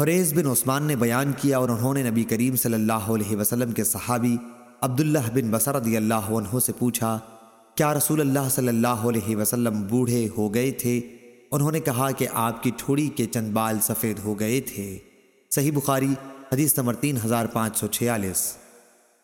حریز بن عثمان نے بیان کیا اور انہوں نے نبی کریم صلی اللہ علیہ وسلم کے صحابی عبداللہ بن بسر رضی اللہ عنہ سے پوچھا، کیا رسول اللہ صلی اللہ علیہ وسلم بوڑھے ہو گئے تھے؟ انہوں نے کہا کہ آپ کی ٹھوڑی کے چند بال سفید ہو گئے تھے۔ صحیح بخاری، حدیث نمبر تین ہزار پانچ سو چھیالیس۔